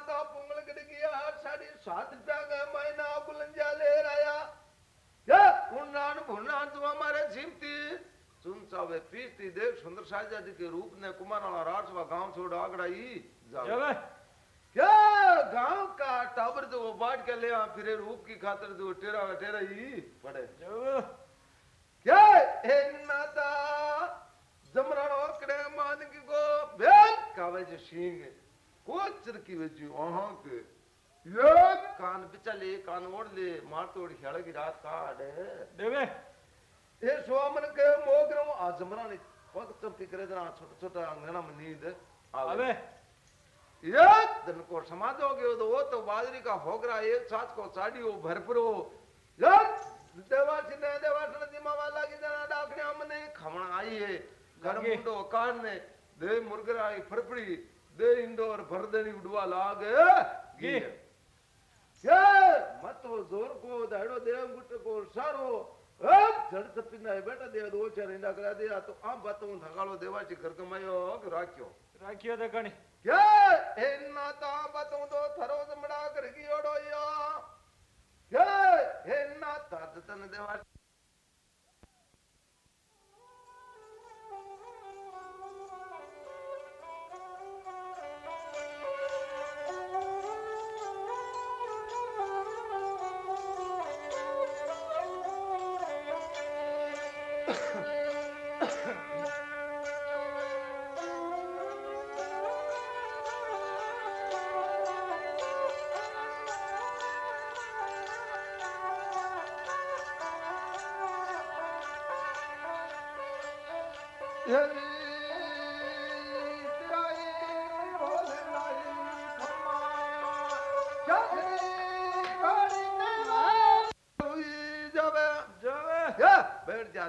तो पुंगल गिर गया साढ़े सात रुपया का महीना बुलंजा ले आया। क्या पुण्णान भुन्नान तू हमारे सिमती सुन सावे पीसती देख सुंदर साजा जी के रूप ने कुमार वाला राजवा गाँव छोड़ आगड़ा जाओ। जब क्या गाँव का टावर जो वो बांट के ले आ फिरे रूप की खातर जो टेरा टेरा ही पड़े। क्या हे नाता जमराण ओकड़े मान की को बेल कावे जे सिंह। कोचर की वज़ू ओहां के ये? कान बिचले कान ओढ़ ले मार तोड़ खेड़ की रात काढ़े। देवे। ये के मोगरो आ जमराण पग चपी करे जना छोटा छोटा अंगना में नींद आवे। ये दिन को समाज हो गयो तो वो तो बाजरी का होगरा एक साथ को साड़ी हो। भरपुरो यार देवासी ने देवासी ने दिमा वाला की जना डाकने हमने खमण आई है। घर मुंडो कान ने दे मुर्गरा आई फरपड़ी दे इंडोर भरदनी उड़वा लाग। गी। ये। मत वो ज़ोर को दाड़ो दे गुट को सारो। अब जड़ तपी ना बेटा दे दो चार इंडा करा दिया तो आ बातों धगालो देवासी घर कमायो कि राख्यो। राखियो ते कणी। क्या? हेन्ना ता बतों तो थरो जमड़ा कर गियोड़ो या।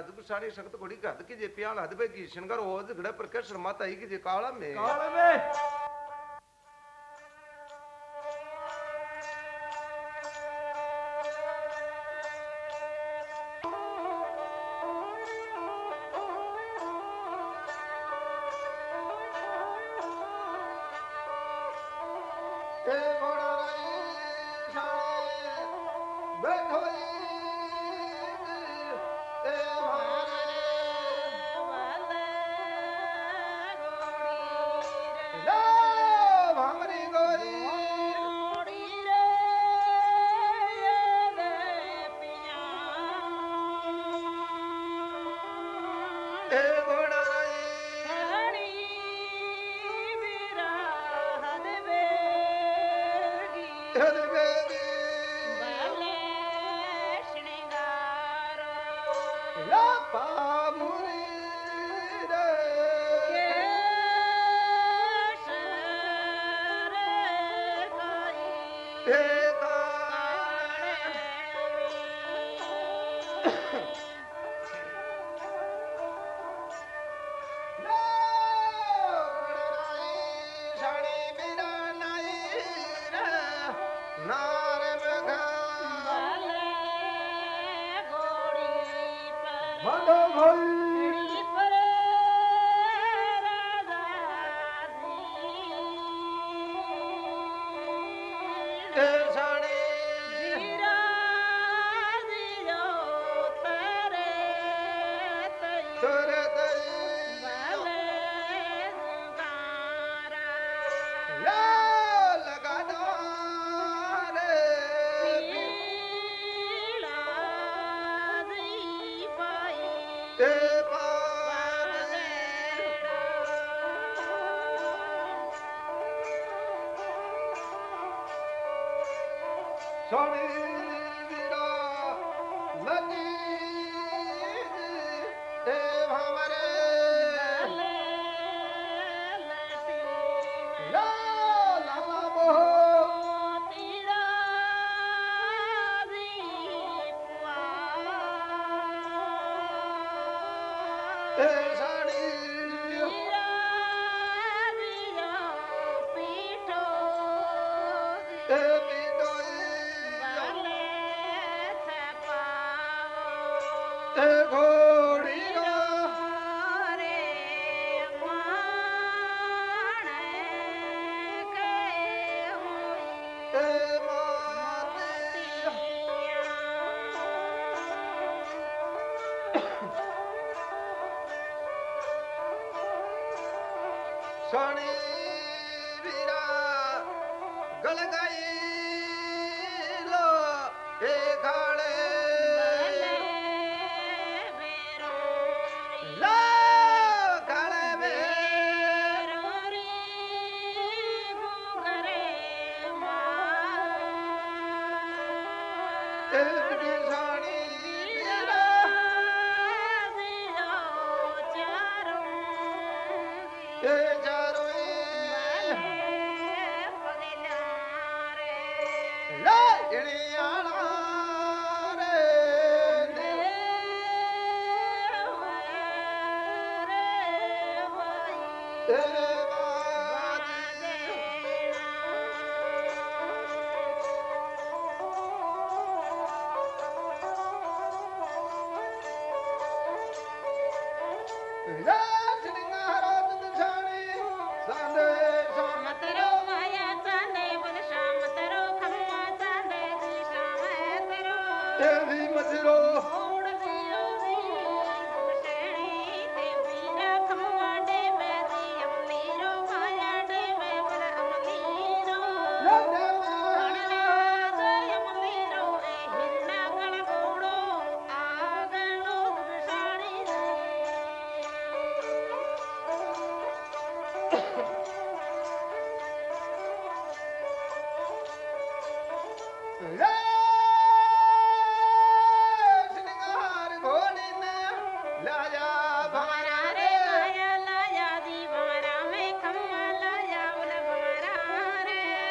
तू साड़ी सख्त घोड़ी कद की जे प्याल हद पे की शंकर हो झगड़े पर के शर्माता ही की जे काला में काल में Sorry. தெற்கு சாணி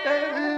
Ei.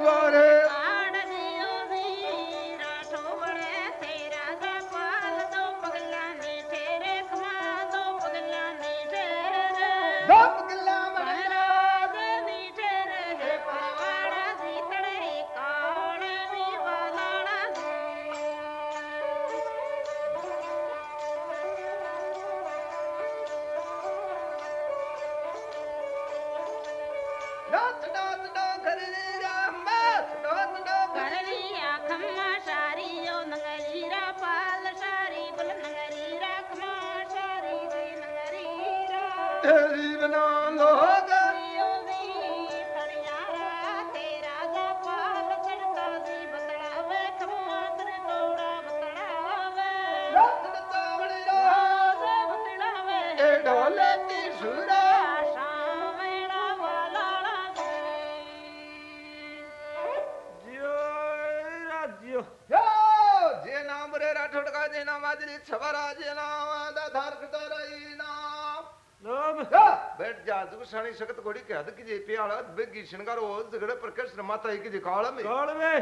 नारी शक्त घोड़ी के हद की जे प्याला बेगी श्रृंगारो झगड़े प्रकट माता की जे काल में काल में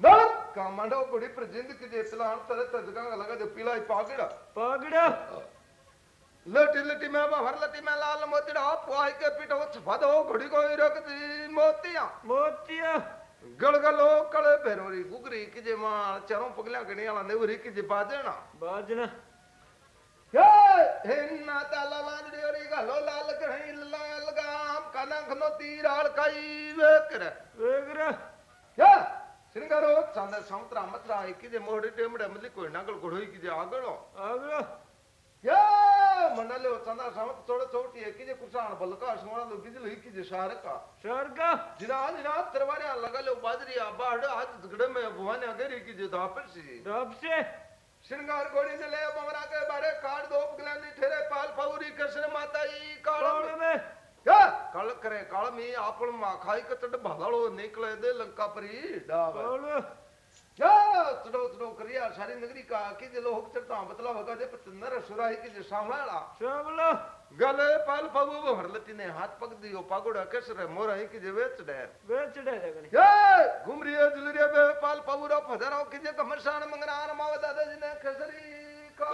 नल कामांडो घोड़ी पर जिंद की जे सलान तरह तजगा लगा जो पीला पागड़ा पागड़ा लटी लटी में भर लटी में लाल मोतीड़ा पुआई के पीठ वो छफद हो घोड़ी को रख दी मोतिया मोतिया गड़गलो कड़े भैरोरी गुगरी की जे माँ चारों पगलियाँ गणी वाला नेवरी बाजना बाजना हिन्नाता लालान डेरी का लो लाल कहीं लाल गाम कनखनो तीर आड़ काई वेकर वेकर क्या सिंगारो चाँद समुद्र मत्रा एक जे मोहड़े टेमड़े मजली कोई नागल घोड़ोई की जे आगलो आगलो या मनले चंदा सामत थोड़े छोटी है कि जे कुसान बलका सोना लो बिजल ही की जे शहर का शहर का जिना जिना तरवारियाँ लगा लो बाजरी आ आज झगड़े में भवानी अगेरी की जे धापर सी धाप से ਸ਼ਿੰਗਾਰ ਘੋੜੀ ਨੇ ਲੈ ਬੰਗਰਾ ਕੇ ਬਾਰੇ ਕਾੜ ਦੋਪ ਗਲਾਨੀ ਠੇਰੇ ਪਾਲ ਫੌਰੀ ਕ੍ਰਿਸ਼ਨ ਮਾਤਾ ਜੀ ਕਾਲ ਮੇ ਕਲ ਕਰੇ ਕਲ ਮੀ ਆਪਣ ਮਾਖਾਈ ਕਤੜ ਭਾਦਲੋ ਨਿਕਲੇ ਦੇ ਲੰਕਾ ਪਰੀ ਡਾਵੇ सारी नगरी का कि जे लोग चढ़ता बतला होगा जे पतंदर सुराही के जे सामला सामला गले पाल पगो वो हरलती ने हाथ पग दियो पागोड़ा कसर मोरा ही कि जे बेच डे बेच डे ये घुमरी है जुलरिया बे पाल पगोड़ा फजरो के जे कमर मंगना आन माव दादा जी ने कसरी का।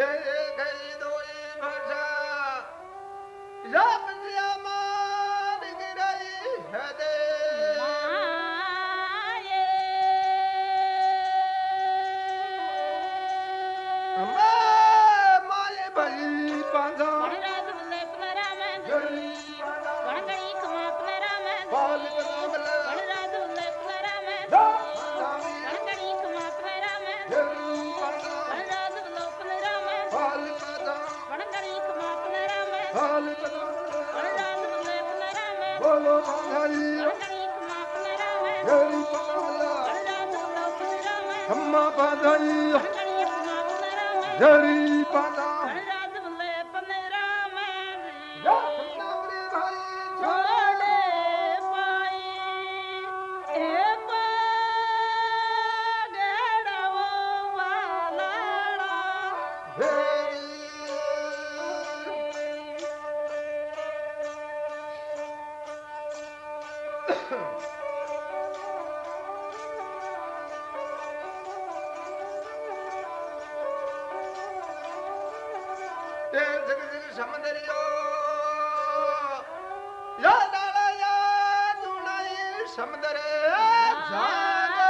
Hey, hey, hey, Dharma Padayya Dari Padayya जग जग समंदरियो या डाला या दुनाई समंदर जाग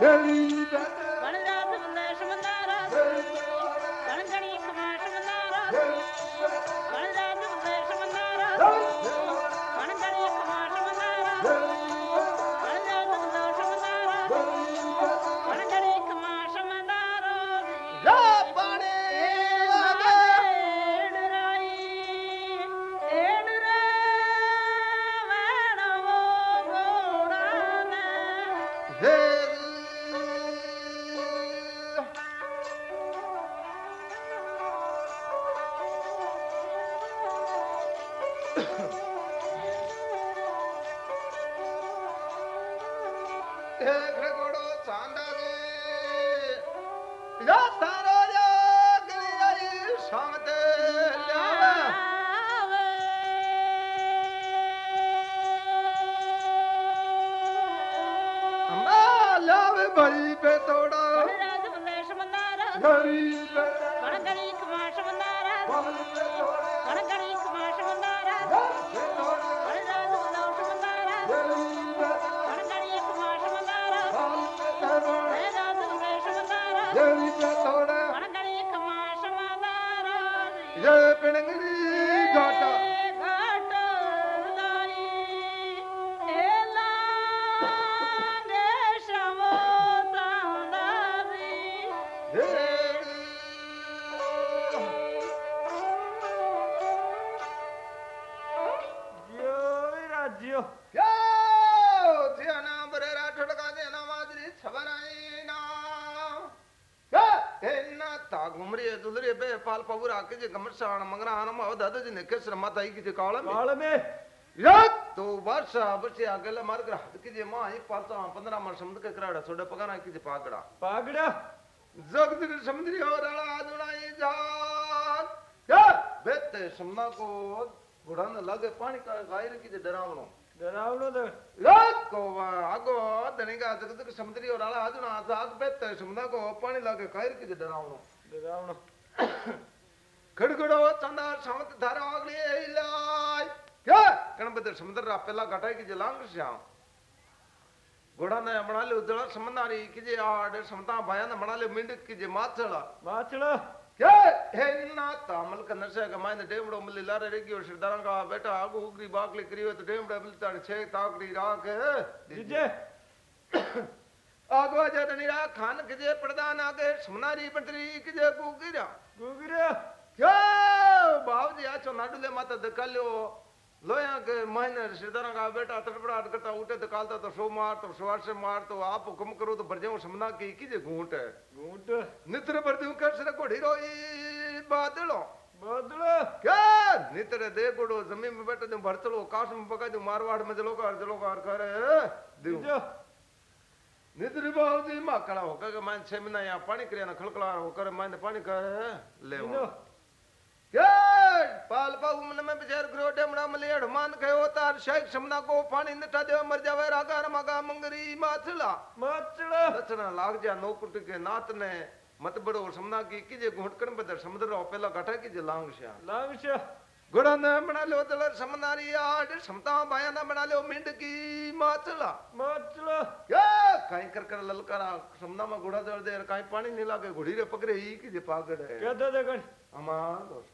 नदी ਭਾਈ ਬੇ ਤੋੜਾ। ਰਾਜ ਹੁੰਦੇ ਸ਼ਮਨਾਰਾ ਗਰੀਬ ਬਣ ਗਲੀ ਕਮਾਸ਼ ਮੰਦਾਰਾ ਬਣ ਗਲੀ ਕਮਾਸ਼ ਮੰਦਾਰਾ ਬਣ ਰਾਜ ਹੁੰਦਾ ਉਸ ਮੰਦਾਰਾ ਗਰੀਬ ਬਣ ਗਲੀ ਕਮਾਸ਼ ਮੰਦਾਰਾ ਬਣ ਰਾਜ ਹੁੰਦੇ ਸ਼ਮਨਾਰਾ ਗਰੀਬ ਤੋੜਾ। ਬਣ ਗਲੀ ਕਮਾਸ਼ ਮੰਦਾਰਾ ਜੇ ਪਿੰਗ पगुरा के जे गमर साण अव दादा जी ने केसर माता ही की जे काल में काल में याद तो वर्ष बचे अगले मार कर हद की जे माँ एक पाल 15 मार समुद्र के कराड़ा सोडे पगाना की जे पागड़ा। पागड़ा। जग जग समुद्री और अड़ा आदुनाई जान। यार बेते समना को बुढ़ान लगे पानी का गायर की जे डरावनो। डरावनो तो। याद को आगो दनिका जग जग समुद्री और अड़ा आदुना जाग बेते समना को पानी लगे गायर की जे डरावनो। डरावनो। खड़खड़ो चंदा सावत धारा अगली इलाय क्या गणपति समुद्र रा पहला घटाई की जे लांग श्याम घोड़ा ने बना ले उजड़ा समंदारी की जे आड़ समता भाया ने बना ले मिंड की जे माछड़ा माछड़ा क्या है ना तामल का नशा का मायने डेमड़ो मिली लारे रेगी और सरदारा का बेटा आगू उगरी बाकली करियो तो डेमड़ा मिलता छे ताकड़ी राख जीजे आगो जदनी रा खान किजे प्रदान आगे समनारी बटरी किजे बाबूजी आचो नाडुले माता दकाल्यो लोया के महीने सरदारा का बेटा तड़पड़ाट करता उठे तो कालता तो सो मार तो सवार से मार तो आप हुक्म करो तो भरजाऊ समना की कीजे घूंट है घूंट नित्र भरदू कर सर कोढ़ी रोई बादलो बादलो क्या नित्र दे गुड़ो ज़मीन में बैठे जो भरतलो काश में पका जो मारवाड़ में जलो कार जलो कार करे दियो जीजो निद्र बाबूजी मा होकर के मैं छह महीना यहाँ पानी करे ना खड़खड़ा होकर मैं पानी करे ले जीजो क्या पाल पाऊ मन में बेचार ग्रो डेमड़ा मलियड़ मान कहो तार शेख समना को पानी निटा दे मर जावे रागा मगा मंगरी माथला। माछड़ा दचना लाग जा नौकुट के नात ने मत बड़ो समना की कीजे घुटकन बदर समुद्र रो पहला घटा कीजे लांग श्या लांगशा घोड़ा ने बना लो दल समनारी आड समता बाया ना बना लो मिंड की माचला माचलो क्या काई कर कर ललकारा समना में घोड़ा दर दे काई पानी नहीं लागे घोड़ी रे पकड़े ही की जे पागड़ है। कहते देखन अमा दोस्त।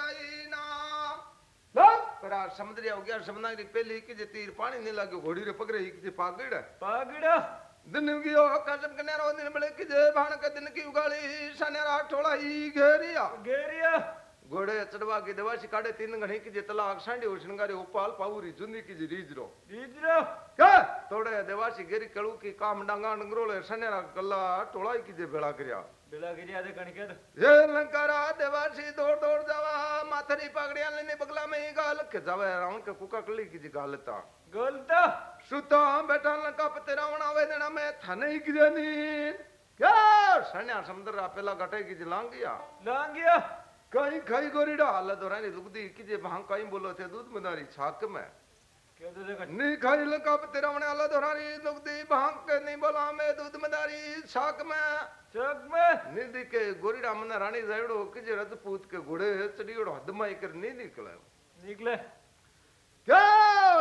कराईना हो गया समंदरी पहले ही जे तीर पानी नहीं लागे घोड़ी रे पकड़े ही जे पागड़ पागड़? दिन गियो कसम कन्या रो दिन बड़े कि जे भाण के दिन की उगाली सन्यारा ठोला ही घेरिया। घेरिया? घोड़े चढ़वा के दवासी काटे तीन घणे की जे तलाक सांडी हो श्रृंगारे उपाल पाऊरी जुंदी की जी रीजरो। रीजरो? के तोड़े दवासी गेरी कलू की काम डांगा डंगरोले सन्यारा कल्ला टोलाई कि जे भेड़ा करया। ये लंकारा देवासी दौड़ दौड़ जावा माथरी पगड़िया लेने बगला में ही गाल। के जावे रावण के कुका कली की जी गालता गालता सुता बेटा लंका पते रावण आवे देना मैं थाने ही गिरनी क्या सन्या समुद्र रापेला गटे की जी लांगिया लांगिया कहीं खाई गोरीडा हालत हो रही लुगदी की जे भाँग कहीं बोलो थे दूध मदारी छाक में। क्यों तो देखो नी खाई लका तेरा मने आला दोरानी लुगदी भाँग के बोला में दूध मदारी छाक में चौक में निधि के गोरीडा मन रानी जायड़ो कि जे रत पूत के घोड़े चढ़ियोड़ो हद माई कर नहीं निकले निकले क्या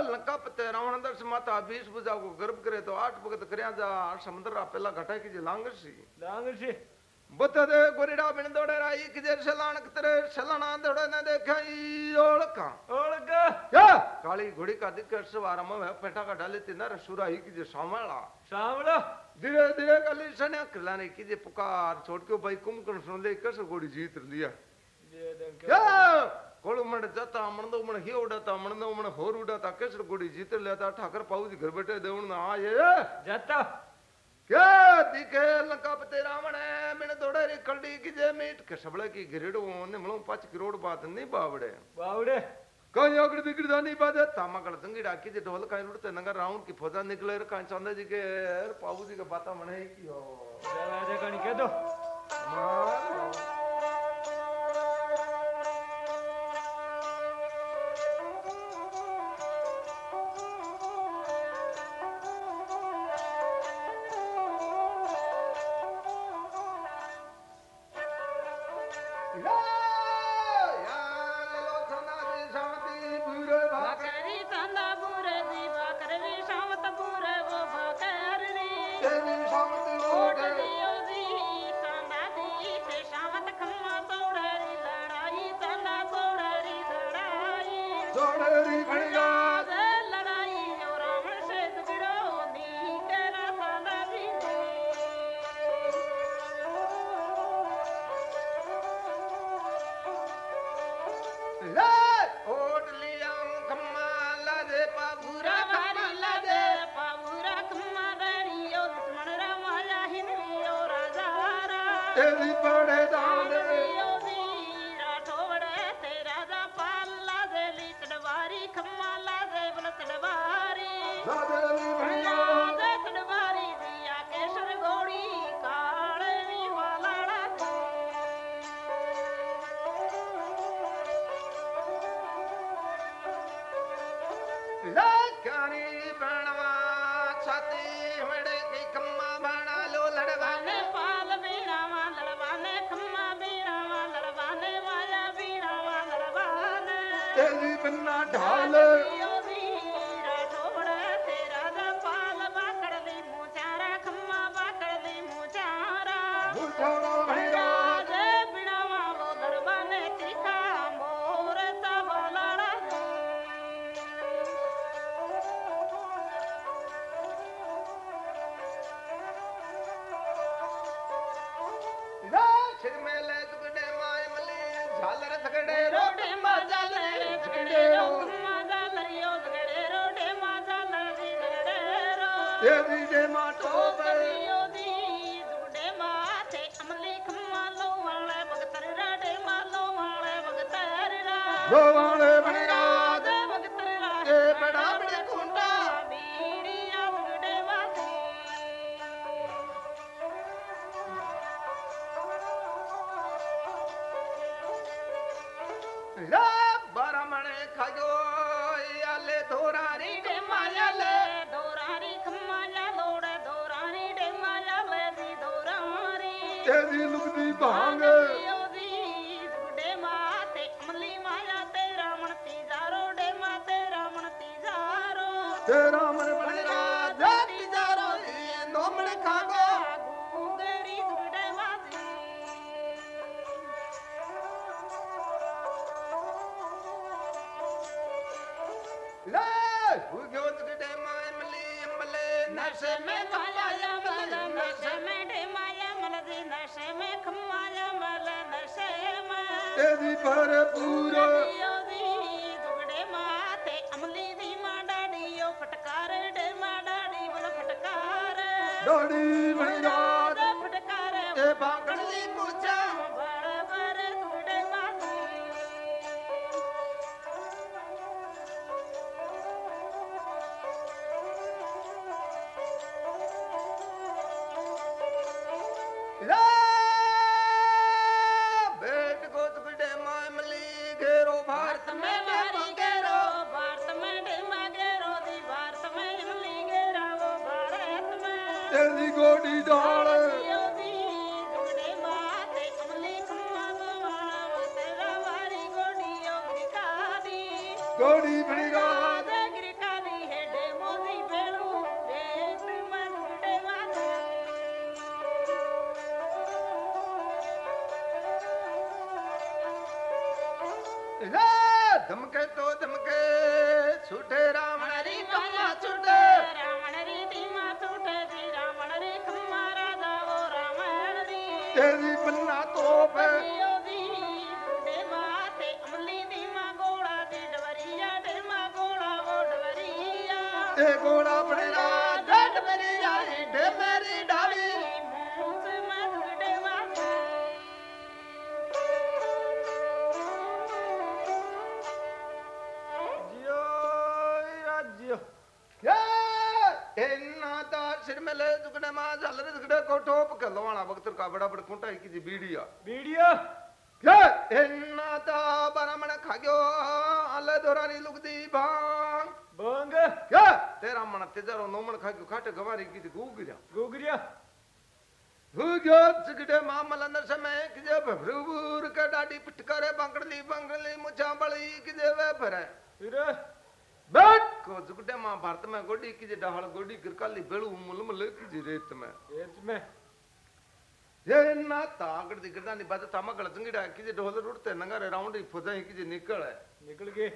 लंका पते रावण दर्श माता बीस बुझा को गर्भ करे तो आठ भगत करया जा समुद्र रा पहला घटा की जे लांगर सी डांगर से बता दे गोरीडा बिन दौड़े राई कि जे सलान कतरे सलाना दौड़े न देखा ई ओळका ओळख क्या काली घोड़ी का दिक्कत सवार में पेटा का डाले तीन रसूरा ही की जे सामला सामलो धीरे धीरे गली सने किलाने की जे पुकार छोड़ के भाई कुमकन सुन ले कस घोड़ी जीत लिया ये देख क्या कोळ मण जाता म्हणदो मण ही उडाता म्हणदो मण होर उडाता केसर घोड़ी जीत लेता ठाकर पाऊजी घर बैठे देवण आए जाता क्या दिखे लंका पते रावण बिन दौड़े री कलडी की जे मीट के सबले की गिरेड़ो ने मलो पाँच करोड़ बात नहीं बावड़े बावड़े कहीं अगड़ दिगड़ नहीं बात तामा कल तंगी डाकी जे ढोल काई लुटते नगर राउंड की फौजा निकले रे काई चंदा जी के पाबू जी के बाता मने की हो जावा दे कण के दो रा रड़ियो दी रा गोवाले जी बीड़िया वीडियो क्या इन्ना दा बरामण खाग्यो आले दोरानी लुगदी भाँग बंग। क्या तेरा मन तेजारो नोमन खाग्यो खाटे गवारी की गुगरिया। गुगरिया। हुग्यो चिगड़े मामल अंदर समय कि जे भ्रुबुर के डाडी पिटकरे बंगड़ली बंगड़ली मुछा बड़ी कि जे वे भरे। फिर? बैठ। को जुगड़े माँ भारत में गोडी की जे डहाल गोडी गिरकाली बेड़ू मुलमुल की जे रेत में। एच में। बात तामा गल जंगीड़ा की जे ढोल रुड़ते नंगारे राउंडी फुजाई की जे निकल है निकल गए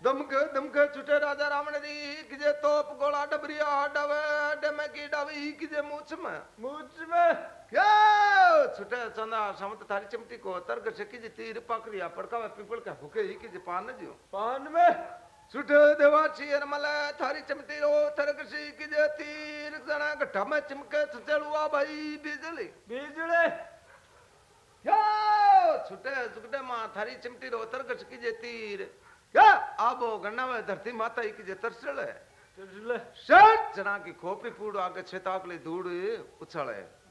दमके दमके छुटे राजा रावण दी कि जे तोप गोला डबरिया डवे डमे की डवी की जे मूछ में मुझमें क्या छुटे चंदा समत थारी चिमटी को तर्क से की जे तीर पकड़िया पड़कावे पीपल का भूखे ही की जे पान जियो पान में छुटे देवाची मल थारी चिमटी रो तर्क से की जे तीर जना गठा में चिमके चलुआ भाई बिजली। बिजले। छुटे छुटे माँ थारी चिमटी रो तर्क से की जे तीर। क्या आबो गन्ना में धरती माता की जे तरसल। है तुझले शट जना की खोपड़ी पूड़ आगे छेताकली धूड़ उछले।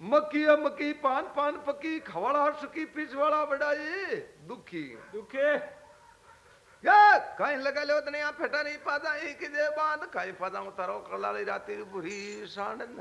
मक्की मक्की पान पान पकी खवाड़ा सुकी पिछवाड़ा बड़ाई दुखी। दुखे। या कहीं लगा ले उतने यहाँ फेटा नहीं पाता ही कि जे बाँध कहीं पाता उतारो कलाली राती बुरी सांड न।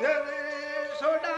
યે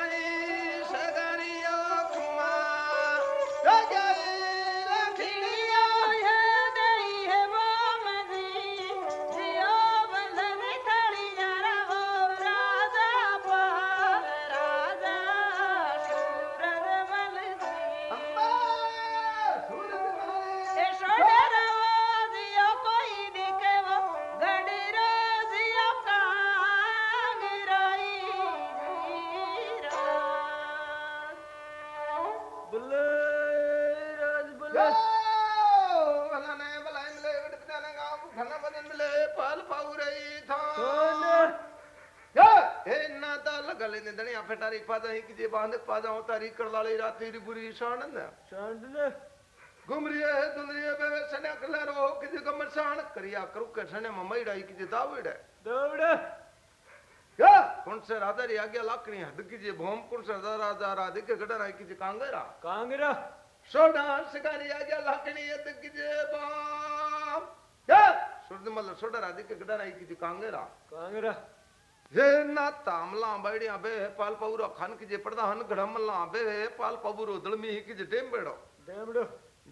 ફેટારી પાદા હી કે જે બાંધ પાદા તારી કરલાળી રાતી રી બુરી શાણન શાંતને ગુમરીએ દુલરીએ બે સને કલરો કે જે ગમસાણ કરિયા કરું કે સને મમઈડાઈ કે જે દાવડે દોડે યા કોણ સે રાધારી આગે લાકણી હદ કે જે ભોમ કોણ સે રાધા રાધે કે ગડર આઈ કે જે કાંગરા કાંગરા સોડા સગારી આગે લાકણી હદ કે જે બામ યા સુરદમલ સોડા રાધે કે ગડર આઈ કે જે કાંગરા કાંગરા हे ना तामला बैडिया बे पाल पवुरो खन की जे पड़दा हन बे पाल पवुरो दलमी की जे डेम बेड़ो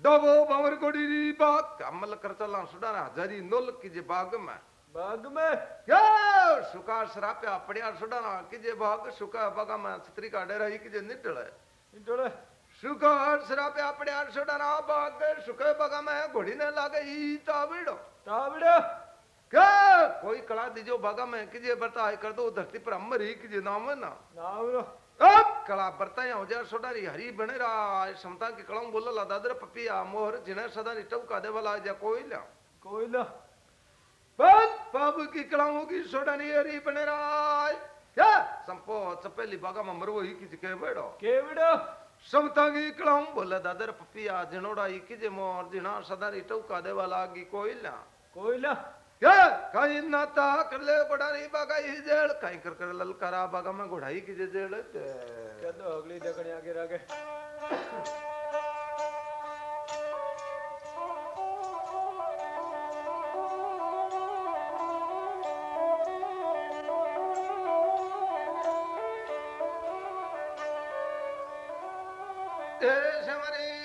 डबो बावर कोड़ी री बाग कमल कर चला सुडाना जरी नोल की जे बाग में बाग में क्या सुका सरापे पड़िया सुडाना की जे बाग सुका बागा में छतरी का डेरा ही की जे निटले निटले सुका सरापे पड़िया सुडाना बाग सुके बागा में घोड़ी ने लागे ई तावड़ो क्या? कोई कला दीजो बागा में कीजिए बरता कर दो धरती पर अमर ही कीजिए नाम है ना। अब कला बरताया हो जाए सोडारी हरी बने रहा समता की कलम बोला ला दादर पपिया मोहर जिन्हें सदा रिटव का दे वाला जा कोयला कोयला बस पाप की कलाओं की सोडारी हरी बने रहा क्या संपो चपेली बागा में मरवो ही कीजिए केवड़ो केवड़ो। समता की कलाओं बोला दादर पपिया जिनोड़ा ही कीजिए मोहर जिन्हें सदा रिटव का दे वाला की कोयला कोयला कहीं नाता करले बडारी बागा ही जेळ काही कर कर ललकारा बागा में घोड़ाई की जेळ चलो अगली देखने आगे आगे ए समरी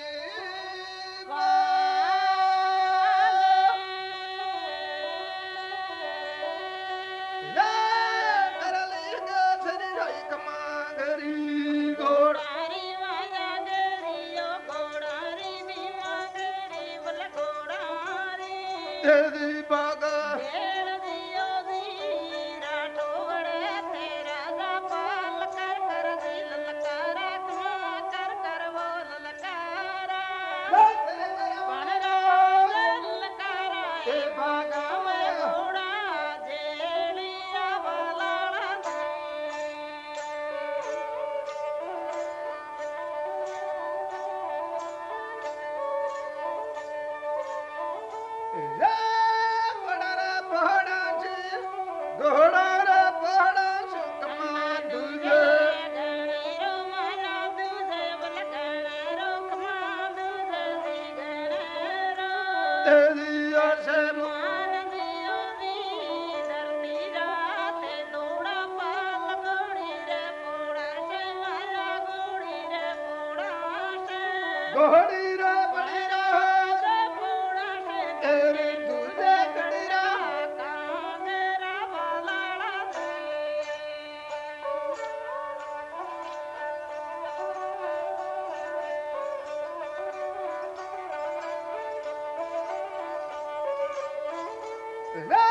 રે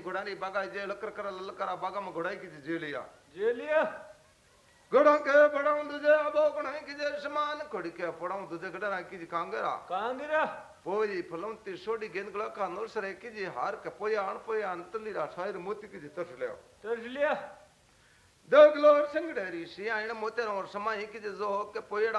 तकड़ने घोड़ानी बागा जे लकर कर ललकरा बागा में घोड़ाई की जे लिया जे लिया घोड़ा के पड़ाऊं तुझे अबो कणाई की जे समान घोड़ी के पड़ाऊं तुझे घड़ा की जे कांगरा कांगरा पोई फलम ती सोडी गेंद गला का नोर सरे की जे हार के पोया अण पोया अंतली रा शायर मोती की तरफ़ ले तरस लिया दगलो संगड़ेरी सी आइन मोते और समाई की जे जो के पोयड़ा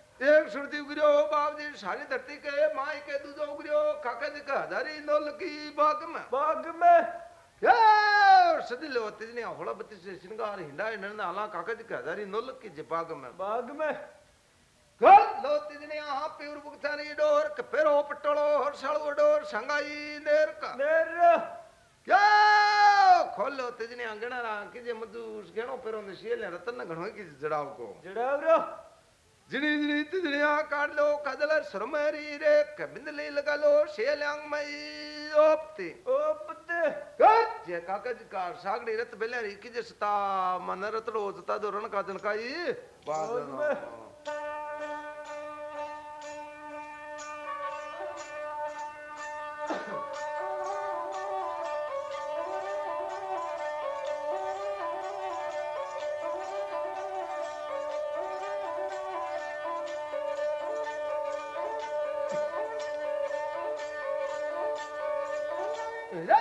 एक सुरती उगरियो बाप जी सारी धरती के माई के दूधो उगरियो काका जी का हजारी नोल की बाग में। बाग में? या सदी लो तिजनी होला बत्ती से श्रृंगार हिंडा हिंडा आला काका जी का हजारी नोल की जे बाग में। बाग में? गल लो तिजनी आ प्यूर बुगतानी डोर के पेरो पटोलो हर साल डोर संगाई नेर का। नेर? क्या खोलो तिजनी अंगणा रा की जे मधु घेणो पेरो ने शेल रतन घणो की जड़ाव को। जड़ावरो जिनी जिनी तिजनिया काट लो कदल सरमरी रे कबिंदली लगा लो शेल्यांग मई ओपती ओपते कर जे कागज़ का सागड़ी रत बेलेरी की जे सता मन रतड़ो जता दो रण का जनकाई बाग में। बादन रे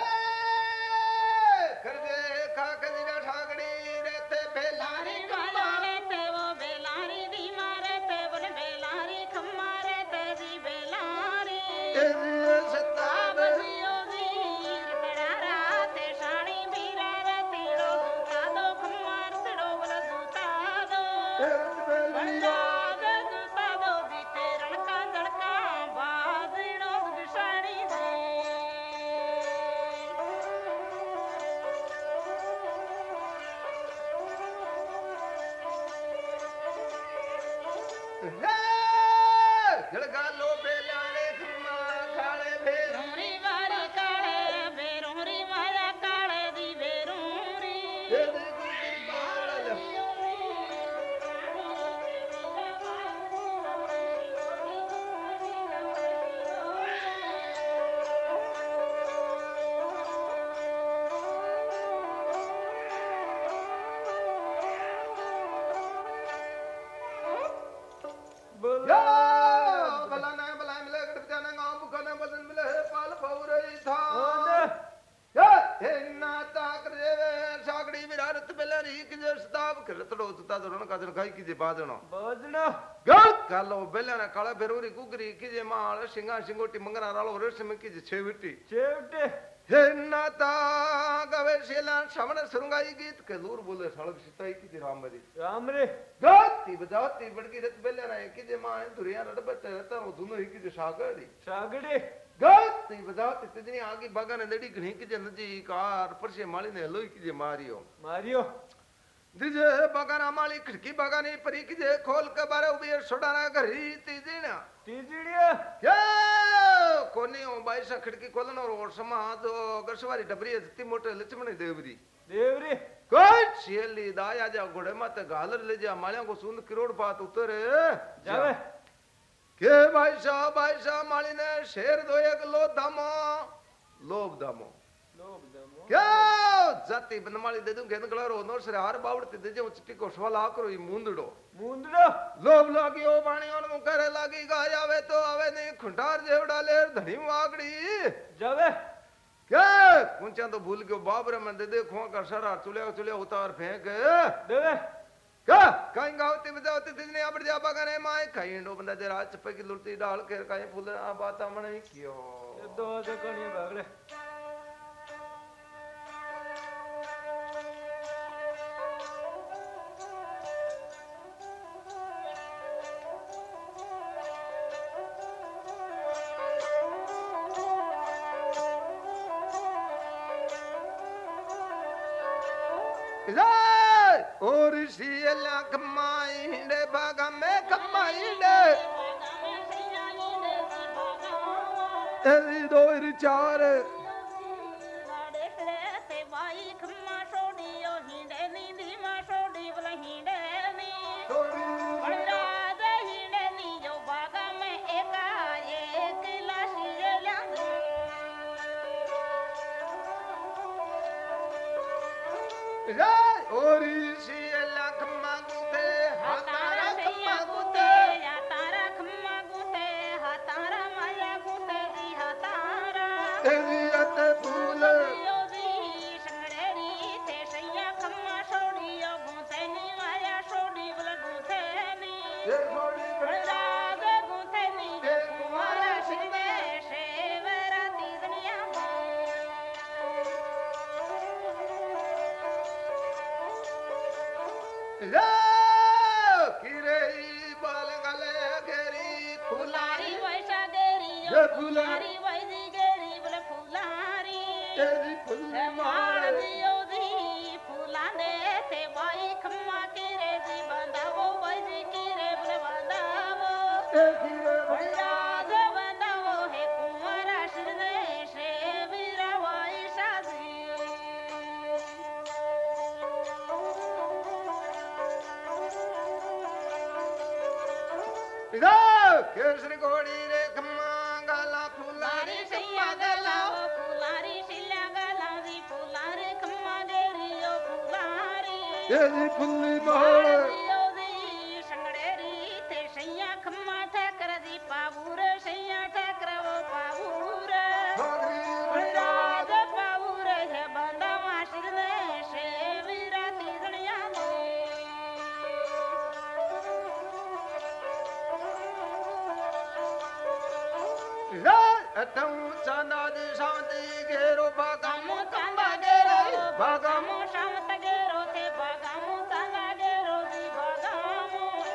विरारत बेलारी की जे स्ताव करतड़ो तुता दरण का जन खाई की जे बादणो बाजना गल। कालो बेलाना काला बेरोरी गुगरी की जे माळ सिंगा सिंगोटी मंगरा रालो रेशम की जे छेविटी चेवटे हे नाता गवे शेला श्रवण सुरंगाई गीत के दूर बोले सड़क सिताई की जे राम बरी राम रे। गाती बजाती बड़की रत बेले रहे की जे माँ दुरिया रडबत रहता हूँ दोनों ही की जे सागरी सागड़े गाती बजाती तिजनी आगे बागाने लड़ी घणी की जे नजी कार परसे माली ने लोई की जे मारियो मारियो दिजे बागाना माली खिड़की बागानी परी की जे खोल के बारे उबे सोडाना घरी तिजणा तीजड़िया या कोनी ओ बाईसा खिड़की खोलनो और समा जो गसवारी डबरी जति मोटे लक्ष्मणी देवरी देवरे कुछ शेली दाया जा घोड़े माते गालर ले को के ने नो हार बावड़ती दे जे चिट्टी को सवाल आकरो ई मुंदड़ो मुंदड़ो लोभ लागी ओ बाणी ओन मुकरे लागी गाय आवे तो आवे नहीं खुंटार जेवड़ा ले धनी वागड़ी जावे क्या कुंचा तो भूल गयो बाबरे में दे दे खों का सरा चुलिया चुलिया उतार फेंक देवे क्या कहीं गावती बजावती तिजने अब जा बगने माए कहीं डो बंदा दे रात की लुटी डाल के कहीं फूल आ बात मने क्यों दो भागले रे और सियला कमाईंदे बागा में कमाईंदे रे वैसा देरी फुलारी केसरी घोड़ी रे खम्मा गाला फुलारी खम्मा गाला तेरी फुल्ली मार छोड़ी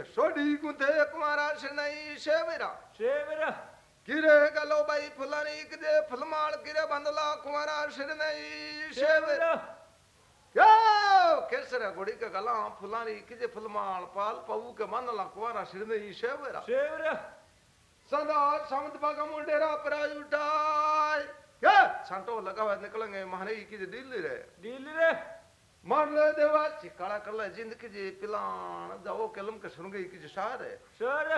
तपूल के छोड़ी कुते कुमारा शनई शेवरा शेवरा किरे गलो बाई फुलानी की जे फुलमाल किरे बंदला कुमारा शनई शेवरा शेवरा यो केसर गुड़ी के गला फुलानी किजे फुलमाल पाल पऊ के मन लकवारा सिरने ई शेवरा शेवरा सदा समत बागा मुंडेरा पराज उठाय ये छंटो लगा हुआ निकलेंगे महाने कर ले ज़िंदगी जी पिलान जाओ कलम के सुन गई की जे सारे सर।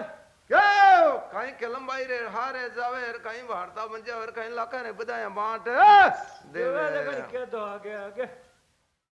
क्यों? कहीं कलम बाई रे हारे जावे कहीं भारता बन जावे कहीं लाका ने बदाया बांट। देवे लगन के तो आगे आगे।